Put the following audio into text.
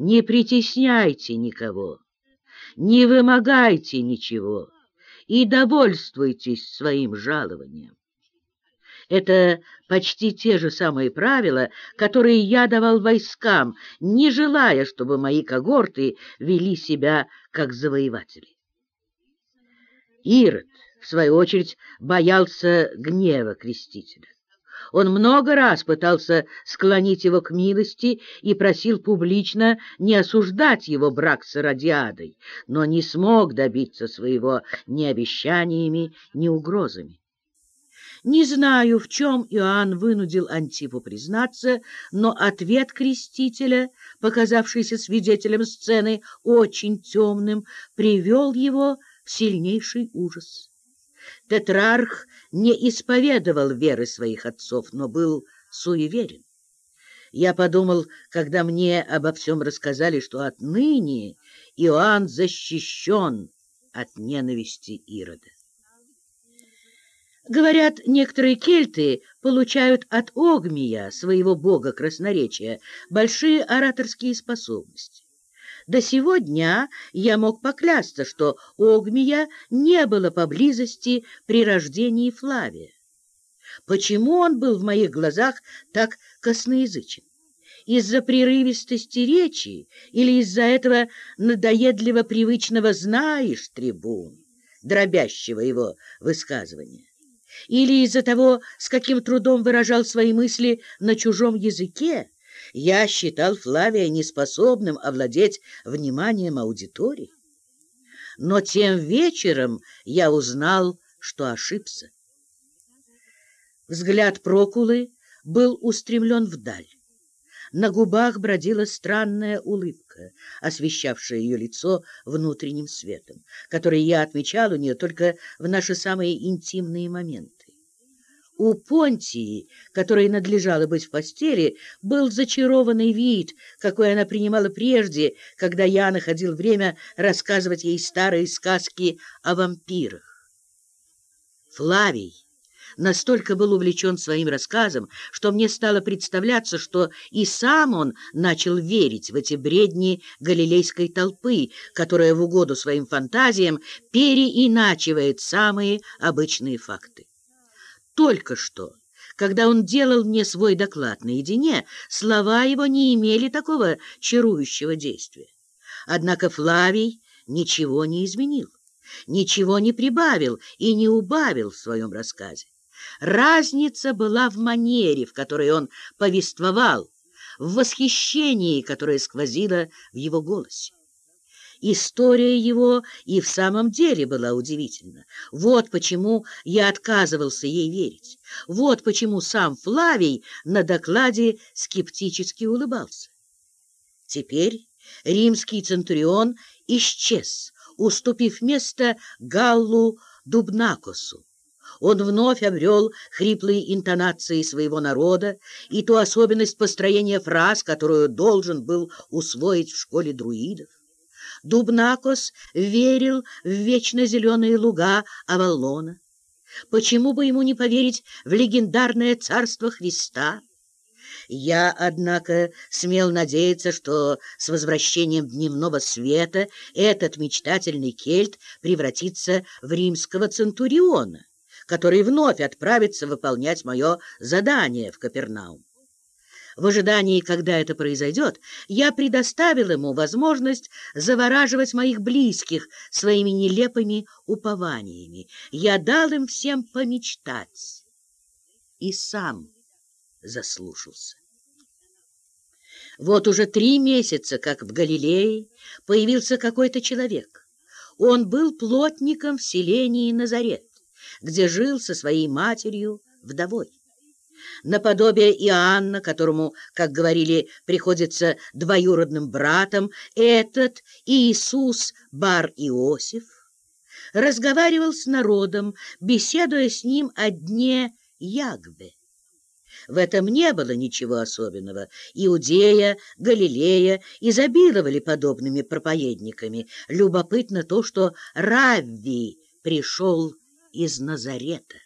Не притесняйте никого, не вымогайте ничего и довольствуйтесь своим жалованием. Это почти те же самые правила, которые я давал войскам, не желая, чтобы мои когорты вели себя как завоеватели. Ирод, в свою очередь, боялся гнева крестителя. Он много раз пытался склонить его к милости и просил публично не осуждать его брак с Иродиадой, но не смог добиться своего ни обещаниями, ни угрозами. Не знаю, в чем Иоанн вынудил Антипу признаться, но ответ крестителя, показавшийся свидетелем сцены очень темным, привел его в сильнейший ужас. Тетрарх не исповедовал веры своих отцов, но был суеверен. Я подумал, когда мне обо всем рассказали, что отныне Иоанн защищен от ненависти Ирода. Говорят, некоторые кельты получают от Огмия, своего бога красноречия, большие ораторские способности. До сего дня я мог поклясться, что Огмия не было поблизости при рождении Флавия. Почему он был в моих глазах так косноязычен? Из-за прерывистости речи или из-за этого надоедливо привычного «знаешь, трибун», дробящего его высказывания? Или из-за того, с каким трудом выражал свои мысли на чужом языке, я считал Флавия неспособным овладеть вниманием аудитории. Но тем вечером я узнал, что ошибся. Взгляд Прокулы был устремлен вдаль. На губах бродила странная улыбка, освещавшая ее лицо внутренним светом, который я отмечал у нее только в наши самые интимные моменты. У Понтии, которой надлежало быть в постели, был зачарованный вид, какой она принимала прежде, когда я находил время рассказывать ей старые сказки о вампирах. Флавий настолько был увлечен своим рассказом, что мне стало представляться, что и сам он начал верить в эти бредни галилейской толпы, которая в угоду своим фантазиям переиначивает самые обычные факты. Только что, когда он делал мне свой доклад наедине, слова его не имели такого чарующего действия. Однако Флавий ничего не изменил, ничего не прибавил и не убавил в своем рассказе. Разница была в манере, в которой он повествовал, в восхищении, которое сквозило в его голосе. История его и в самом деле была удивительна. Вот почему я отказывался ей верить. Вот почему сам Флавий на докладе скептически улыбался. Теперь римский центурион исчез, уступив место Галлу Дубнакосу. Он вновь обрел хриплые интонации своего народа и ту особенность построения фраз, которую должен был усвоить в школе друидов. Дубнакос верил в вечно зеленые луга Аваллона. Почему бы ему не поверить в легендарное царство Христа? Я, однако, смел надеяться, что с возвращением дневного света этот мечтательный кельт превратится в римского центуриона, который вновь отправится выполнять мое задание в Капернаум. В ожидании, когда это произойдет, я предоставил ему возможность завораживать моих близких своими нелепыми упованиями. Я дал им всем помечтать и сам заслушался. Вот уже три месяца, как в Галилее, появился какой-то человек. Он был плотником в селении Назарет, где жил со своей матерью вдовой наподобие Иоанна, которому, как говорили, приходится двоюродным братом, этот Иисус Бар-Иосиф разговаривал с народом, беседуя с ним о дне Ягбе. В этом не было ничего особенного. Иудея, Галилея изобиловали подобными проповедниками. Любопытно то, что Равви пришел из Назарета.